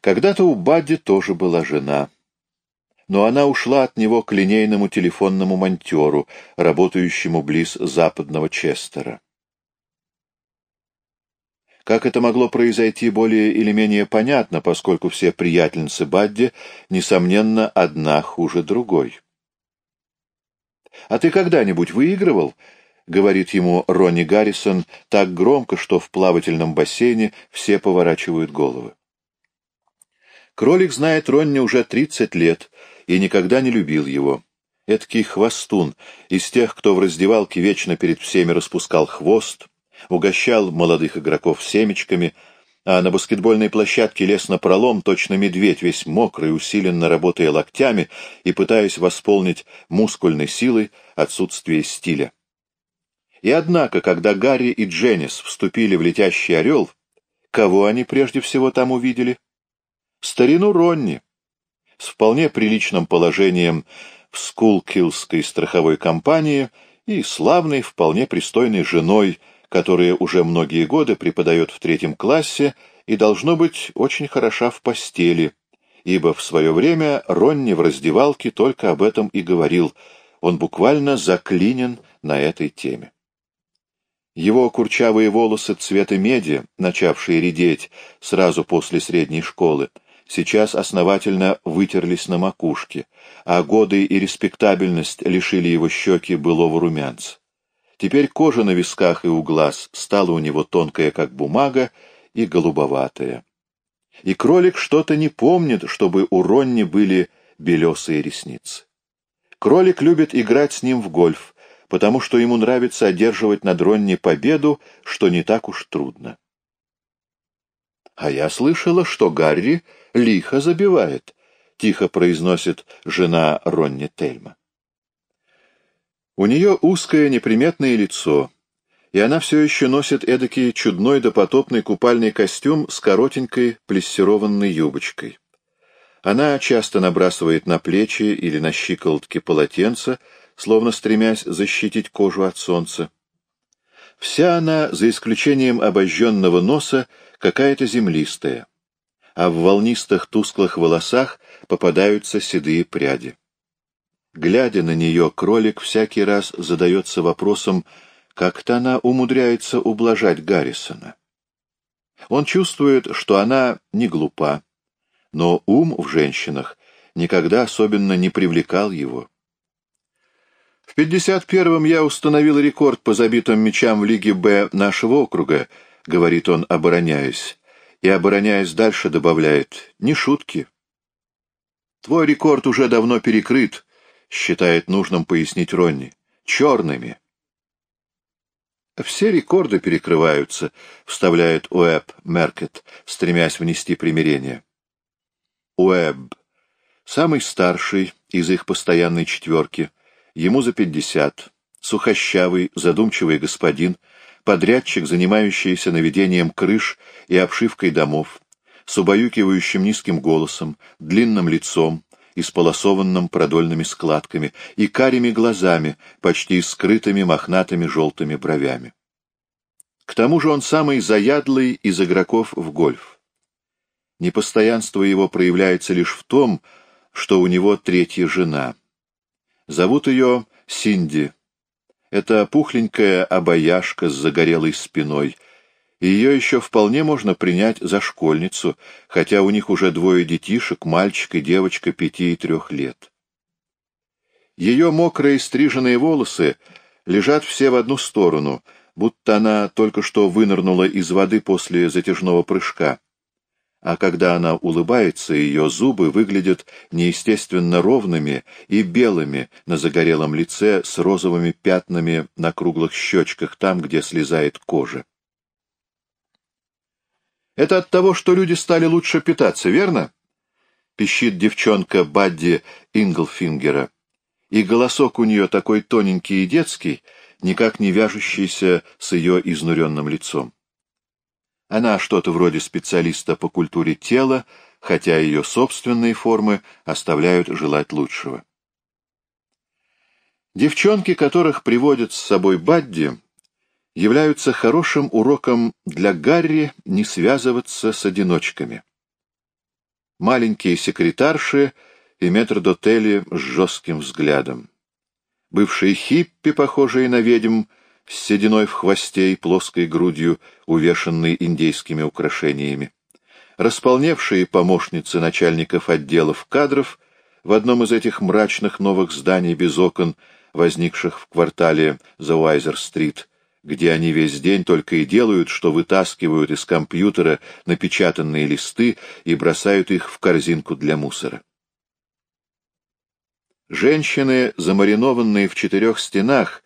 Когда-то у Бадди тоже была жена. Но она ушла от него к линейному телефонному монтеру, работающему близ западного Честера. Как это могло произойти, более или менее понятно, поскольку все приятельницы Бадди, несомненно, одна хуже другой. «А ты когда-нибудь выигрывал?» — говорит ему Ронни Гаррисон так громко, что в плавательном бассейне все поворачивают головы. Кролик знает Ронни уже 30 лет и никогда не любил его. Эдакий хвостун, из тех, кто в раздевалке вечно перед всеми распускал хвост, угощал молодых игроков семечками, а на баскетбольной площадке лез на пролом, точно медведь, весь мокрый, усиленно работая локтями и пытаясь восполнить мускульной силой отсутствие стиля. И однако, когда Гарри и Дженнис вступили в летящий орел, кого они прежде всего там увидели? Старину Ронни, с вполне приличным положением в Скулкилской страховой компании и славной, вполне пристойной женой, которая уже многие годы преподает в третьем классе и должно быть очень хороша в постели, ибо в свое время Ронни в раздевалке только об этом и говорил, он буквально заклинен на этой теме. Его курчавые волосы цвета меди, начавшие редеть сразу после средней школы, сейчас основательно вытерлись на макушке, а годы и респектабельность лишили его щеки былого румянца. Теперь кожа на висках и у глаз стала у него тонкая, как бумага, и голубоватая. И кролик что-то не помнит, чтобы у Ронни были белесые ресницы. Кролик любит играть с ним в гольф, потому что ему нравится одерживать над Ронни победу, что не так уж трудно. «А я слышала, что Гарри лихо забивает», — тихо произносит жена Ронни Тельма. У нее узкое неприметное лицо, и она все еще носит эдакий чудной допотопный купальный костюм с коротенькой плессированной юбочкой. Она часто набрасывает на плечи или на щиколотки полотенца, словно стремясь защитить кожу от солнца. Вся она, за исключением обожженного носа, какая-то землистая, а в волнистых тусклых волосах попадаются седые пряди. Глядя на нее, кролик всякий раз задается вопросом, как-то она умудряется ублажать Гаррисона. Он чувствует, что она не глупа, но ум в женщинах никогда особенно не привлекал его. В 51-м я установил рекорд по забитым мячам в Лиге «Б» нашего округа, — говорит он, обороняясь. И, обороняясь дальше, добавляет, — не шутки. Твой рекорд уже давно перекрыт, — считает нужным пояснить Ронни. Черными. Все рекорды перекрываются, — вставляет Уэб Меркет, стремясь внести примирение. Уэб, самый старший из их постоянной четверки, — Ему за пятьдесят. Сухощавый, задумчивый господин, подрядчик, занимающийся наведением крыш и обшивкой домов, с убаюкивающим низким голосом, длинным лицом, исполосованным продольными складками и карими глазами, почти скрытыми мохнатыми желтыми бровями. К тому же он самый заядлый из игроков в гольф. Непостоянство его проявляется лишь в том, что у него третья жена — Зовут ее Синди. Это пухленькая обаяшка с загорелой спиной. Ее еще вполне можно принять за школьницу, хотя у них уже двое детишек, мальчик и девочка пяти и трех лет. Ее мокрые стриженные волосы лежат все в одну сторону, будто она только что вынырнула из воды после затяжного прыжка а когда она улыбается, ее зубы выглядят неестественно ровными и белыми на загорелом лице с розовыми пятнами на круглых щечках, там, где слезает кожа. «Это от того, что люди стали лучше питаться, верно?» — пищит девчонка Бадди Инглфингера. И голосок у нее такой тоненький и детский, никак не вяжущийся с ее изнуренным лицом. Она что-то вроде специалиста по культуре тела, хотя ее собственные формы оставляют желать лучшего. Девчонки, которых приводят с собой Бадди, являются хорошим уроком для Гарри не связываться с одиночками. маленькие секретарши и метрдотели с жестким взглядом. Бывшие хиппи, похожие на ведьм, с сединой в хвосте и плоской грудью, увешанной индейскими украшениями. Располневшие помощницы начальников отделов кадров в одном из этих мрачных новых зданий без окон, возникших в квартале Зауайзер-стрит, где они весь день только и делают, что вытаскивают из компьютера напечатанные листы и бросают их в корзинку для мусора. Женщины, замаринованные в четырех стенах,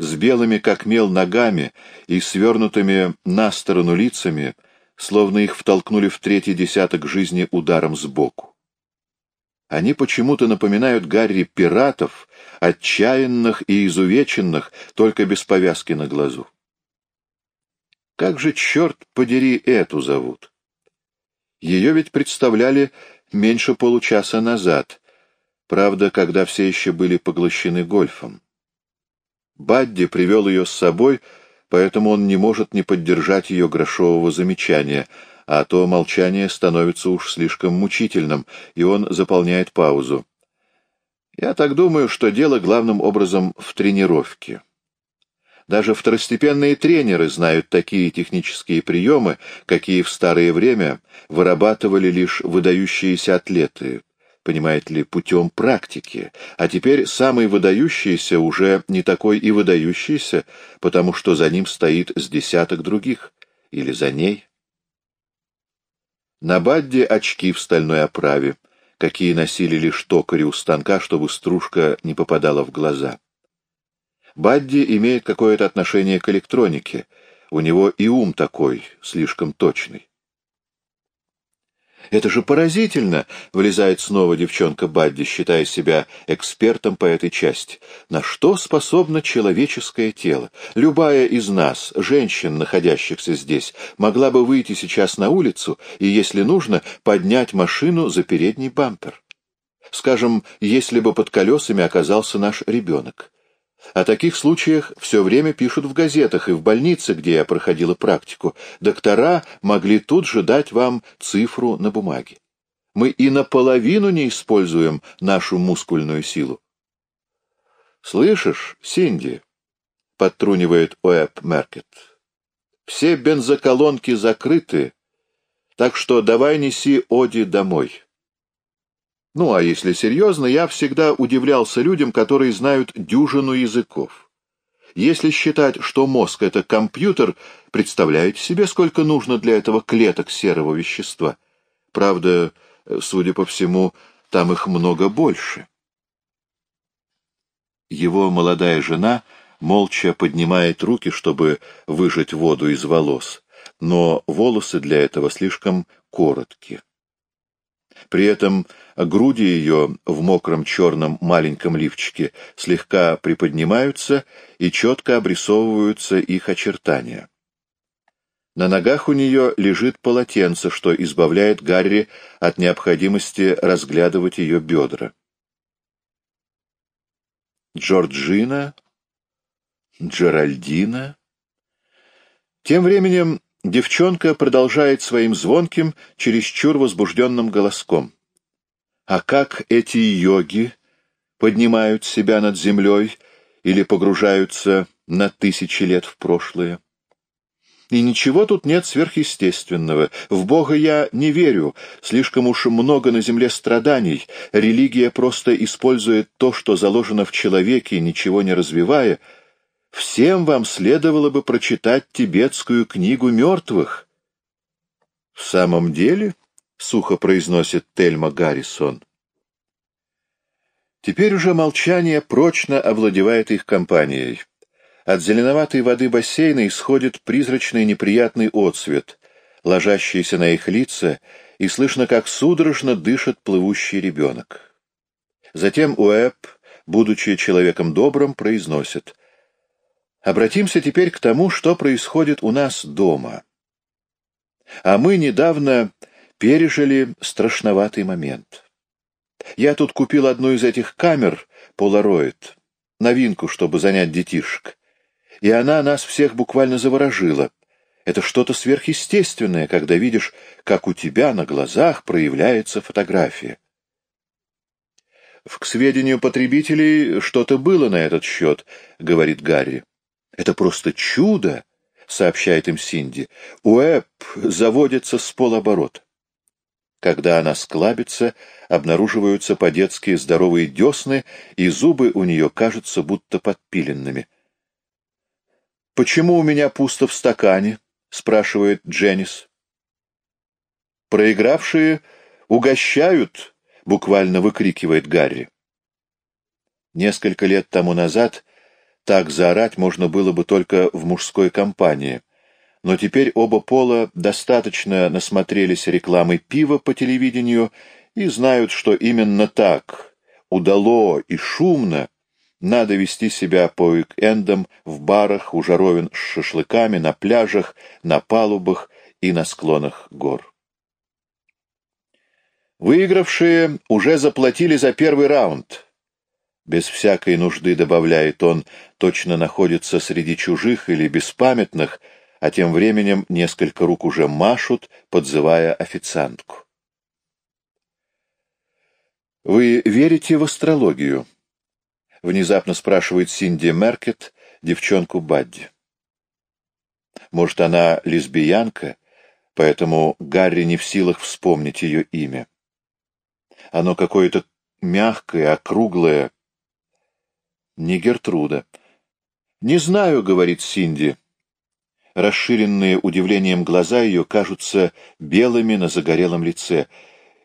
с белыми как мел ногами и свернутыми на сторону лицами, словно их втолкнули в третий десяток жизни ударом сбоку. Они почему-то напоминают Гарри пиратов, отчаянных и изувеченных, только без повязки на глазу. Как же, черт подери, эту зовут? Ее ведь представляли меньше получаса назад, правда, когда все еще были поглощены гольфом. Бадди привел ее с собой, поэтому он не может не поддержать ее грошового замечания, а то молчание становится уж слишком мучительным, и он заполняет паузу. Я так думаю, что дело главным образом в тренировке. Даже второстепенные тренеры знают такие технические приемы, какие в старое время вырабатывали лишь выдающиеся атлеты, понимаете ли, путем практики, а теперь самый выдающийся уже не такой и выдающийся, потому что за ним стоит с десяток других, или за ней. На Бадде очки в стальной оправе, какие носили лишь токари у станка, чтобы стружка не попадала в глаза. Бадди имеет какое-то отношение к электронике, у него и ум такой, слишком точный. «Это же поразительно!» — влезает снова девчонка Бадди, считая себя экспертом по этой части. «На что способно человеческое тело? Любая из нас, женщин, находящихся здесь, могла бы выйти сейчас на улицу и, если нужно, поднять машину за передний бампер. Скажем, если бы под колесами оказался наш ребенок. О таких случаях все время пишут в газетах и в больнице, где я проходила практику. Доктора могли тут же дать вам цифру на бумаге. Мы и наполовину не используем нашу мускульную силу. «Слышишь, Синди?» — подтрунивает Уэб Меркет. «Все бензоколонки закрыты, так что давай неси Оди домой». Ну, а если серьезно, я всегда удивлялся людям, которые знают дюжину языков. Если считать, что мозг — это компьютер, представляете себе, сколько нужно для этого клеток серого вещества? Правда, судя по всему, там их много больше. Его молодая жена молча поднимает руки, чтобы выжать воду из волос, но волосы для этого слишком короткие. При этом груди ее в мокром черном маленьком лифчике слегка приподнимаются и четко обрисовываются их очертания. На ногах у нее лежит полотенце, что избавляет Гарри от необходимости разглядывать ее бедра. Джорджина, Джеральдина. Тем временем Девчонка продолжает своим звонким, чересчур возбужденным голоском. А как эти йоги поднимают себя над землей или погружаются на тысячи лет в прошлое? И ничего тут нет сверхъестественного. В Бога я не верю. Слишком уж много на земле страданий. Религия просто использует то, что заложено в человеке, ничего не развивая — всем вам следовало бы прочитать тибетскую книгу мертвых. — В самом деле, — сухо произносит Тельма Гаррисон, — теперь уже молчание прочно овладевает их компанией. От зеленоватой воды бассейна исходит призрачный неприятный отсвет, ложащийся на их лица, и слышно, как судорожно дышит плывущий ребенок. Затем Уэб, будучи человеком добрым, произносит Обратимся теперь к тому, что происходит у нас дома. А мы недавно пережили страшноватый момент. Я тут купил одну из этих камер, полароид, новинку, чтобы занять детишек. И она нас всех буквально заворожила. Это что-то сверхъестественное, когда видишь, как у тебя на глазах проявляется фотография. «К сведению потребителей что-то было на этот счет», — говорит Гарри. «Это просто чудо», — сообщает им Синди. «Уэб заводится с полоборота». Когда она склабится, обнаруживаются по-детски здоровые десны, и зубы у нее кажутся будто подпиленными. «Почему у меня пусто в стакане?» — спрашивает Дженнис. «Проигравшие угощают», — буквально выкрикивает Гарри. Несколько лет тому назад так заорать можно было бы только в мужской компании, но теперь оба пола достаточно насмотрелись рекламой пива по телевидению и знают, что именно так, удало и шумно, надо вести себя по уик-эндам в барах, у жаровин с шашлыками, на пляжах, на палубах и на склонах гор. Выигравшие уже заплатили за первый раунд. Без всякой нужды, добавляет он, точно находится среди чужих или беспамятных, а тем временем несколько рук уже машут, подзывая официантку. «Вы верите в астрологию?» — внезапно спрашивает Синди Меркет девчонку Бадди. Может, она лесбиянка, поэтому Гарри не в силах вспомнить ее имя. Оно какое-то мягкое, округлое. Не Гертруда. «Не знаю», — говорит Синди. Расширенные удивлением глаза ее кажутся белыми на загорелом лице.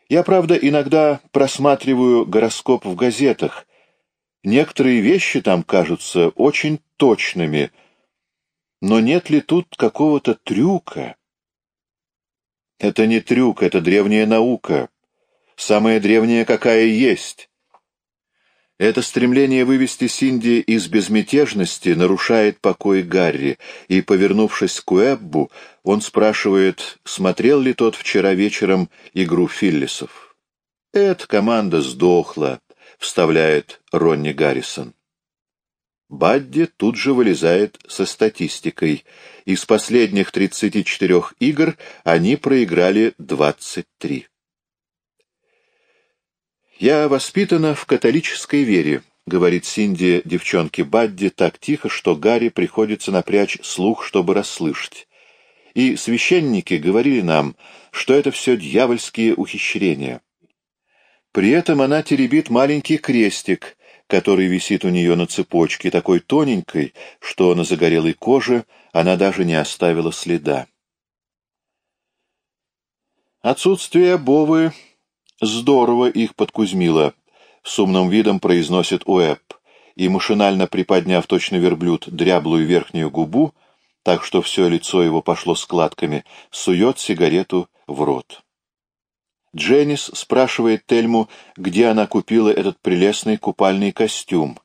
«Я, правда, иногда просматриваю гороскоп в газетах, Некоторые вещи там кажутся очень точными, но нет ли тут какого-то трюка? Это не трюк, это древняя наука, самая древняя, какая есть. Это стремление вывести Синди из безмятежности нарушает покой Гарри, и, повернувшись к Уэббу, он спрашивает, смотрел ли тот вчера вечером игру Филлисов. Эта команда сдохла, — вставляет Ронни Гаррисон. Бадди тут же вылезает со статистикой. Из последних 34 игр они проиграли 23. «Я воспитана в католической вере», — говорит Синди девчонке Бадди так тихо, что Гарри приходится напрячь слух, чтобы расслышать. И священники говорили нам, что это все дьявольские ухищрения. При этом она теребит маленький крестик, который висит у нее на цепочке, такой тоненькой, что на загорелой коже она даже не оставила следа. Отсутствие Бовы здорово их подкузмило, с умным видом произносит Уэбб, и, машинально приподняв точно верблюд дряблую верхнюю губу, так что все лицо его пошло складками, сует сигарету в рот. Дженнис спрашивает Тельму, где она купила этот прелестный купальный костюм.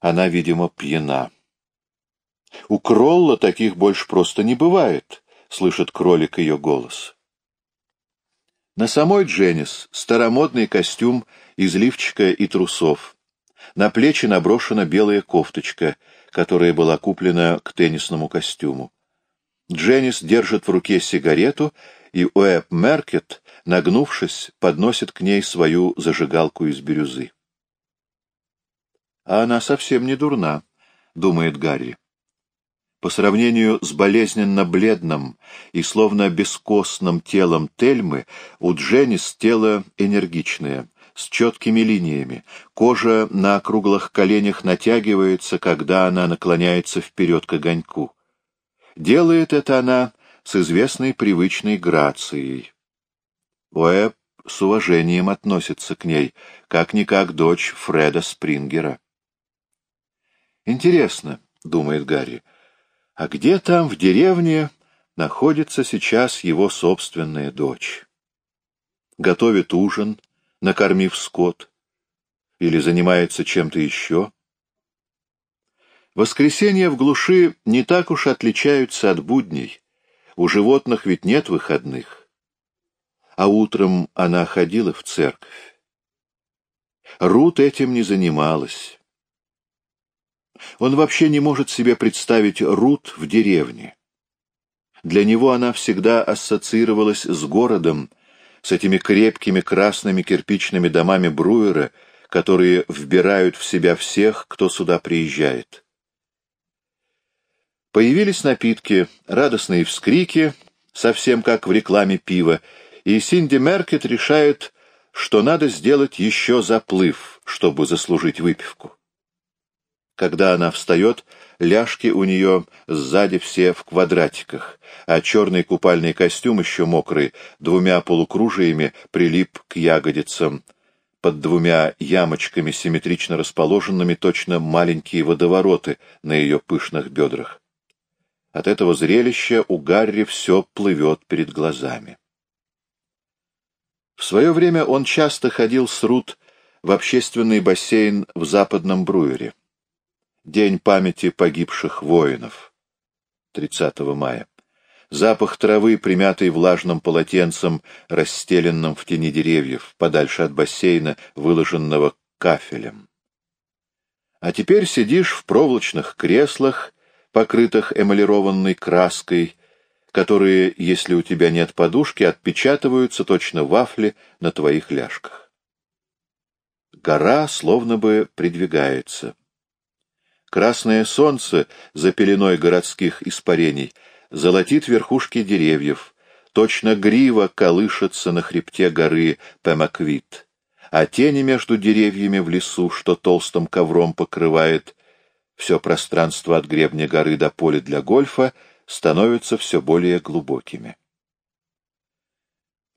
Она, видимо, пьяна. «У Кролла таких больше просто не бывает», — слышит кролик ее голос. На самой Дженнис старомодный костюм из лифчика и трусов. На плечи наброшена белая кофточка, которая была куплена к теннисному костюму. Дженнис держит в руке сигарету, и Уэб Меркет нагнувшись, подносит к ней свою зажигалку из бирюзы. «А она совсем не дурна», — думает Гарри. По сравнению с болезненно бледным и словно бескостным телом Тельмы, у Дженнис тело энергичное, с четкими линиями. Кожа на округлых коленях натягивается, когда она наклоняется вперед к огоньку. Делает это она с известной привычной грацией. Уэбб с уважением относится к ней, как-никак дочь Фреда Спрингера. «Интересно», — думает Гарри, — «а где там, в деревне, находится сейчас его собственная дочь? Готовит ужин, накормив скот, или занимается чем-то еще?» Воскресенья в глуши не так уж отличаются от будней. У животных ведь нет выходных а утром она ходила в церковь. Рут этим не занималась. Он вообще не может себе представить Рут в деревне. Для него она всегда ассоциировалась с городом, с этими крепкими красными кирпичными домами Бруера, которые вбирают в себя всех, кто сюда приезжает. Появились напитки, радостные вскрики, совсем как в рекламе пива, и Синди Меркет решает, что надо сделать еще заплыв, чтобы заслужить выпивку. Когда она встает, ляжки у нее сзади все в квадратиках, а черный купальный костюм еще мокрый, двумя полукружиями прилип к ягодицам. Под двумя ямочками, симметрично расположенными, точно маленькие водовороты на ее пышных бедрах. От этого зрелища у Гарри все плывет перед глазами. В свое время он часто ходил с Рут в общественный бассейн в западном Бруере. День памяти погибших воинов. 30 мая. Запах травы, примятый влажным полотенцем, расстеленным в тени деревьев, подальше от бассейна, выложенного кафелем. А теперь сидишь в проволочных креслах, покрытых эмалированной краской, которые, если у тебя нет подушки, отпечатываются точно вафли на твоих ляжках. Гора словно бы придвигается. Красное солнце за пеленой городских испарений золотит верхушки деревьев, точно грива колышется на хребте горы Пемаквит, а тени между деревьями в лесу, что толстым ковром покрывает все пространство от гребня горы до поля для гольфа, становятся все более глубокими.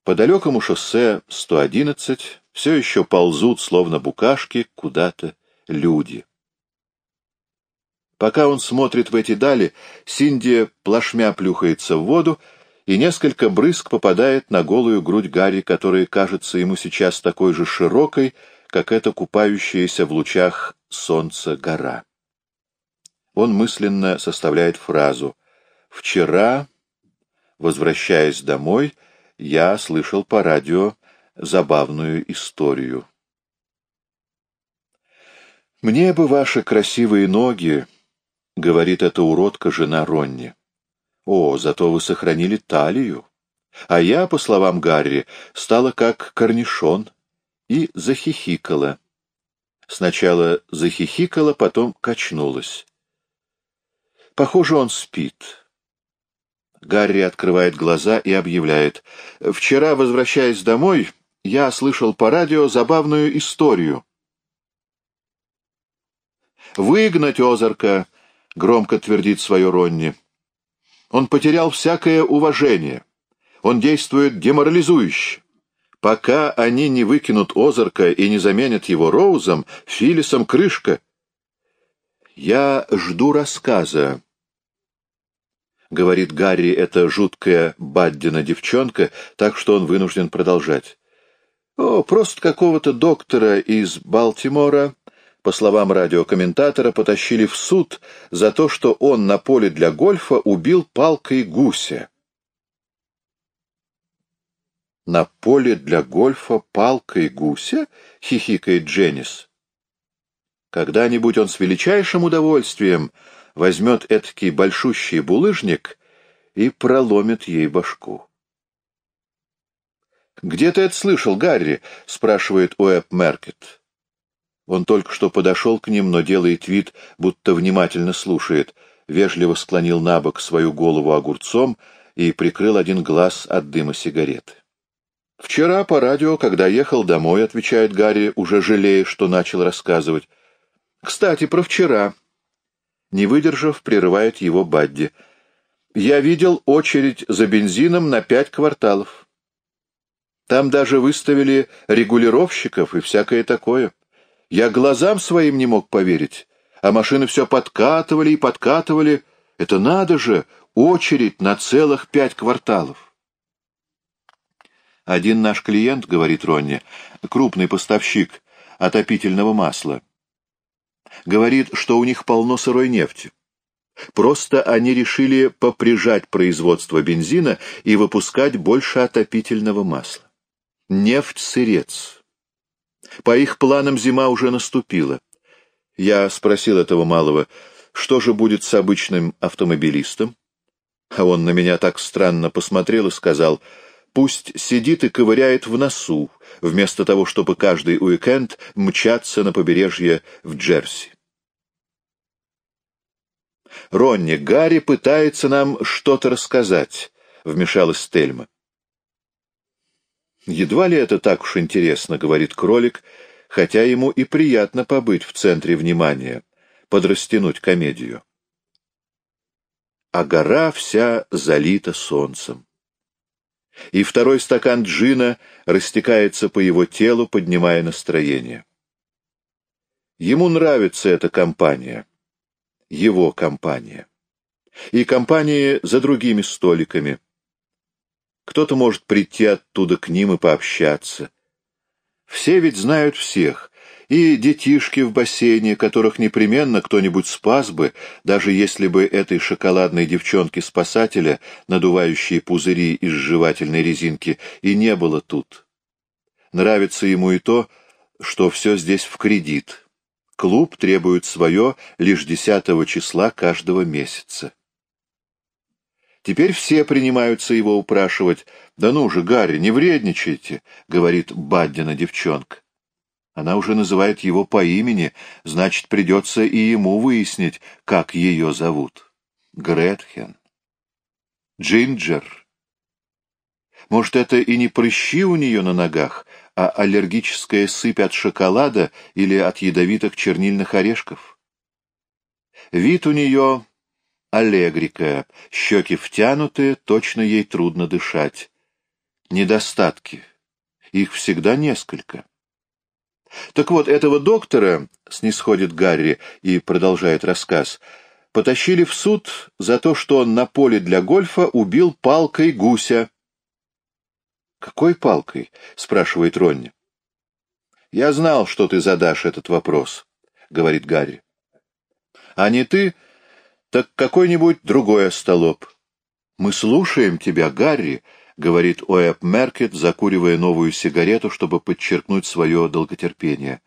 По далекому шоссе 111 все еще ползут, словно букашки, куда-то люди. Пока он смотрит в эти дали, Синди плашмя плюхается в воду, и несколько брызг попадает на голую грудь Гарри, которая кажется ему сейчас такой же широкой, как эта купающаяся в лучах солнца гора. Он мысленно составляет фразу «Вчера, возвращаясь домой, я слышал по радио забавную историю». «Мне бы ваши красивые ноги», — говорит эта уродка жена Ронни. «О, зато вы сохранили талию. А я, по словам Гарри, стала как корнишон и захихикала. Сначала захихикала, потом качнулась. Похоже, он спит». Гарри открывает глаза и объявляет. «Вчера, возвращаясь домой, я слышал по радио забавную историю». «Выгнать Озарка!» — громко твердит свое Ронни. Он потерял всякое уважение. Он действует деморализующе. Пока они не выкинут Озарка и не заменят его Роузом, Филисом крышка. «Я жду рассказа», — говорит Гарри, эта жуткая Баддина девчонка, так что он вынужден продолжать. «О, просто какого-то доктора из Балтимора по словам радиокомментатора, потащили в суд за то, что он на поле для гольфа убил палкой гуся. «На поле для гольфа палкой гуся?» — хихикает Дженнис. «Когда-нибудь он с величайшим удовольствием возьмет эдакий большущий булыжник и проломит ей башку». «Где ты это слышал, Гарри?» — спрашивает Уэб Меркет. Он только что подошел к ним, но делает вид, будто внимательно слушает, вежливо склонил на бок свою голову огурцом и прикрыл один глаз от дыма сигареты. «Вчера по радио, когда ехал домой», — отвечает Гарри, уже жалея, что начал рассказывать. «Кстати, про вчера». Не выдержав, прерывает его Бадди. «Я видел очередь за бензином на пять кварталов. Там даже выставили регулировщиков и всякое такое». Я глазам своим не мог поверить, а машины все подкатывали и подкатывали. Это надо же, очередь на целых пять кварталов. Один наш клиент, говорит Ронни, крупный поставщик отопительного масла, говорит, что у них полно сырой нефти. Просто они решили поприжать производство бензина и выпускать больше отопительного масла. Нефть-сырец. По их планам зима уже наступила. Я спросил этого малого, что же будет с обычным автомобилистом? А он на меня так странно посмотрел и сказал, пусть сидит и ковыряет в носу, вместо того, чтобы каждый уикенд мчаться на побережье в Джерси. «Ронни, Гарри пытается нам что-то рассказать», — вмешалась Тельма. «Едва ли это так уж интересно», — говорит кролик, хотя ему и приятно побыть в центре внимания, подрастянуть комедию. А гора вся залита солнцем. И второй стакан джина растекается по его телу, поднимая настроение. Ему нравится эта компания, его компания. И компании за другими столиками — кто-то может прийти оттуда к ним и пообщаться. Все ведь знают всех, и детишки в бассейне, которых непременно кто-нибудь спас бы, даже если бы этой шоколадной девчонки-спасателя, надувающей пузыри из жевательной резинки, и не было тут. Нравится ему и то, что все здесь в кредит. Клуб требует свое лишь 10 числа каждого месяца. Теперь все принимаются его упрашивать. «Да ну же, Гарри, не вредничайте», — говорит Баддина девчонка. Она уже называет его по имени, значит, придется и ему выяснить, как ее зовут. Гретхен. Джинджер. Может, это и не прыщи у нее на ногах, а аллергическая сыпь от шоколада или от ядовитых чернильных орешков? Вид у нее аллегрика, щеки втянутые, точно ей трудно дышать. Недостатки. Их всегда несколько. Так вот, этого доктора, снисходит Гарри и продолжает рассказ, потащили в суд за то, что он на поле для гольфа убил палкой гуся. «Какой палкой?» — спрашивает Ронни. «Я знал, что ты задашь этот вопрос», — говорит Гарри. «А не ты, так какой-нибудь другой остолоп. «Мы слушаем тебя, Гарри», — говорит Оэп Меркет, закуривая новую сигарету, чтобы подчеркнуть свое долготерпение.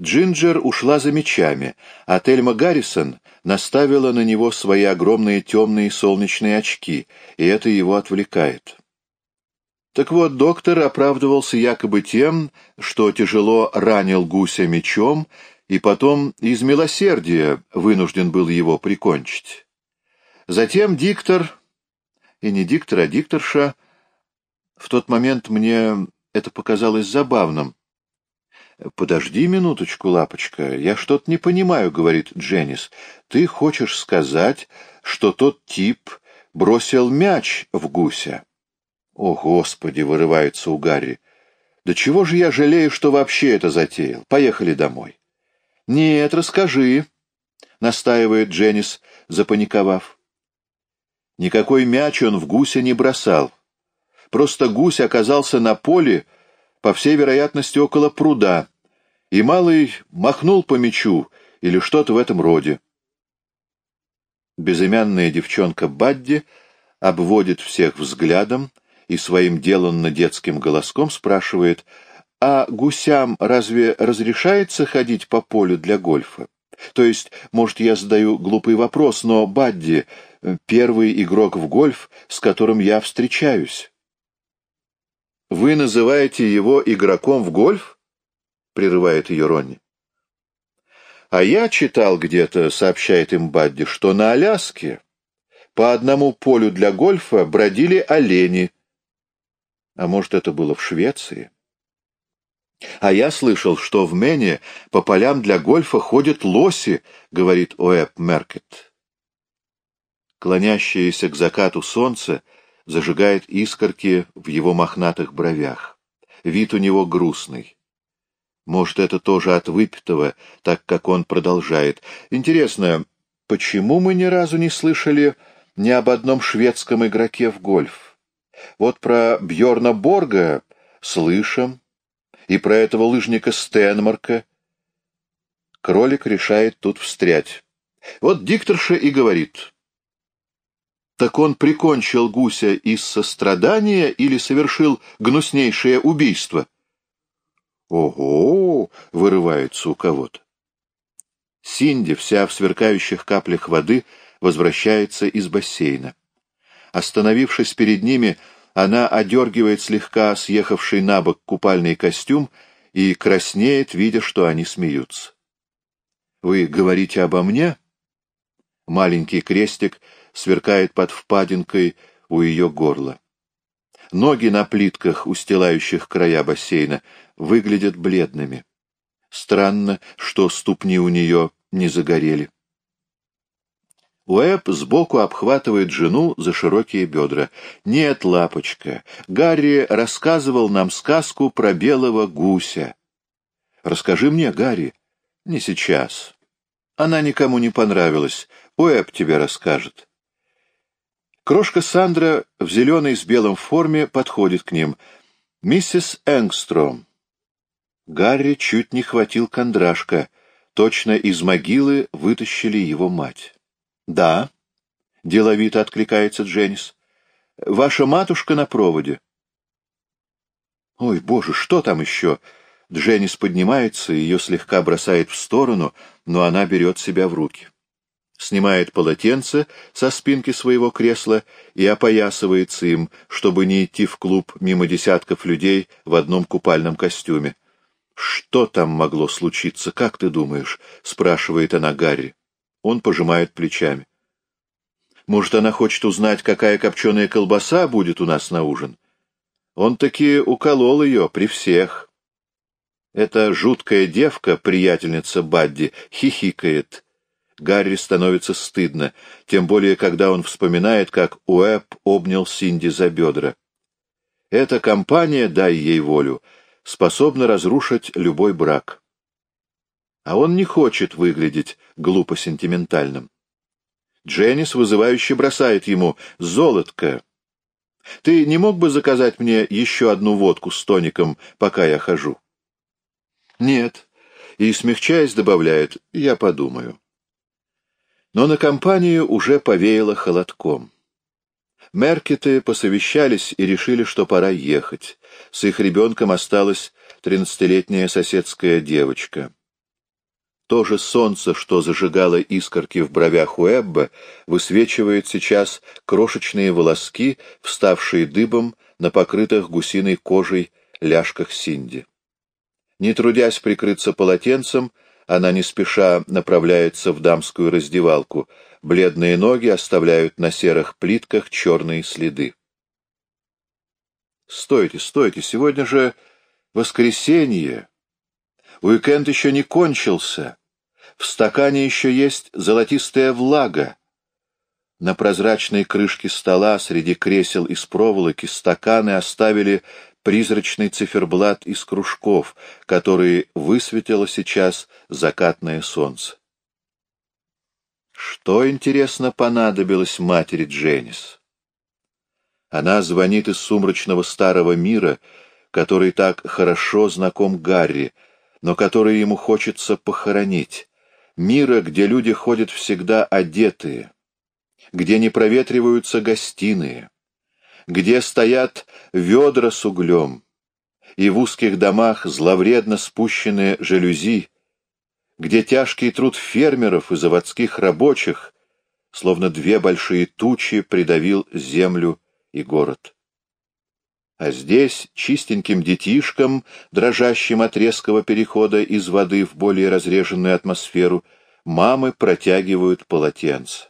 Джинджер ушла за мечами, а Тельма Гаррисон наставила на него свои огромные темные солнечные очки, и это его отвлекает. Так вот, доктор оправдывался якобы тем, что тяжело ранил гуся мечом и потом из милосердия вынужден был его прикончить. Затем диктор, и не диктор, а дикторша, в тот момент мне это показалось забавным. «Подожди минуточку, лапочка, я что-то не понимаю», — говорит Дженнис. «Ты хочешь сказать, что тот тип бросил мяч в гуся?» «О, Господи!» — вырывается у Гарри. «Да чего же я жалею, что вообще это затеял? Поехали домой». «Нет, расскажи», — настаивает Дженнис, запаниковав. Никакой мяч он в гуся не бросал. Просто гусь оказался на поле, по всей вероятности, около пруда, и малый махнул по мячу или что-то в этом роде. Безымянная девчонка Бадди обводит всех взглядом и своим деланно-детским голоском спрашивает — а гусям разве разрешается ходить по полю для гольфа? То есть, может, я задаю глупый вопрос, но Бадди — первый игрок в гольф, с которым я встречаюсь. «Вы называете его игроком в гольф?» — прерывает ее Ронни. «А я читал где-то, — сообщает им Бадди, — что на Аляске по одному полю для гольфа бродили олени. А может, это было в Швеции?» А я слышал, что в Мэне по полям для гольфа ходят лоси, говорит Оэб Меркет. Клонящееся к закату солнце зажигает искорки в его мохнатых бровях. Вид у него грустный. Может, это тоже от выпитого, так как он продолжает. Интересно, почему мы ни разу не слышали ни об одном шведском игроке в гольф? Вот про Бьорна Борга слышим, и про этого лыжника Стэнмарка. Кролик решает тут встрять. Вот дикторша и говорит. Так он прикончил гуся из сострадания или совершил гнуснейшее убийство? Ого! — вырывается у кого-то. Синди, вся в сверкающих каплях воды, возвращается из бассейна. Остановившись перед ними, она одергивает слегка съехавший на бок купальный костюм и краснеет, видя, что они смеются. «Вы говорите обо мне?» Маленький крестик сверкает под впадинкой у ее горла. Ноги на плитках, устилающих края бассейна, выглядят бледными. Странно, что ступни у нее не загорели. Уэб сбоку обхватывает жену за широкие бедра. «Нет, лапочка, Гарри рассказывал нам сказку про белого гуся». «Расскажи мне, Гарри». «Не сейчас. Она никому не понравилась. Уэб тебе расскажет». Крошка Сандра в зеленой с белым форме подходит к ним. «Миссис Энгстром». Гарри чуть не хватил кондрашка. Точно из могилы вытащили его мать. «Да», — деловито откликается Дженнис. «Ваша матушка на проводе». «Ой, боже, что там еще?» Дженнис поднимается, ее слегка бросает в сторону, но она берет себя в руки. Снимает полотенце со спинки своего кресла и опоясывается им, чтобы не идти в клуб мимо десятков людей в одном купальном костюме. «Что там могло случиться, как ты думаешь?» — спрашивает она Гарри. Он пожимает плечами. Может, она хочет узнать, какая копченая колбаса будет у нас на ужин? Он таки уколол ее при всех. Эта жуткая девка, приятельница Бадди, хихикает. Гарри становится стыдно, тем более, когда он вспоминает, как Уэб обнял Синди за бедра. Эта компания, дай ей волю, способна разрушить любой брак а он не хочет выглядеть глупо сентиментальным. Дженнис вызывающе бросает ему «Золотко! Ты не мог бы заказать мне еще одну водку с тоником, пока я хожу?» «Нет», и, смягчаясь, добавляет «Я подумаю». Но на компанию уже повеяло холодком. Меркеты посовещались и решили, что пора ехать. С их ребенком осталась тринадцатилетняя соседская девочка. То же солнце, что зажигало искорки в бровях Уэбба, высвечивает сейчас крошечные волоски, вставшие дыбом на покрытых гусиной кожей ляжках Синди. Не трудясь прикрыться полотенцем, она не спеша направляется в дамскую раздевалку. Бледные ноги оставляют на серых плитках черные следы. «Стойте, стойте, сегодня же воскресенье. Уикенд еще не кончился». В стакане еще есть золотистая влага. На прозрачной крышке стола среди кресел из проволоки стаканы оставили призрачный циферблат из кружков, который высветило сейчас закатное солнце. Что, интересно, понадобилось матери Дженнис? Она звонит из сумрачного старого мира, который так хорошо знаком Гарри, но который ему хочется похоронить мира, где люди ходят всегда одетые, где не проветриваются гостиные, где стоят ведра с углем, и в узких домах зловредно спущенные жалюзи, где тяжкий труд фермеров и заводских рабочих, словно две большие тучи, придавил землю и город. А здесь чистеньким детишкам, дрожащим от резкого перехода из воды в более разреженную атмосферу, мамы протягивают полотенце.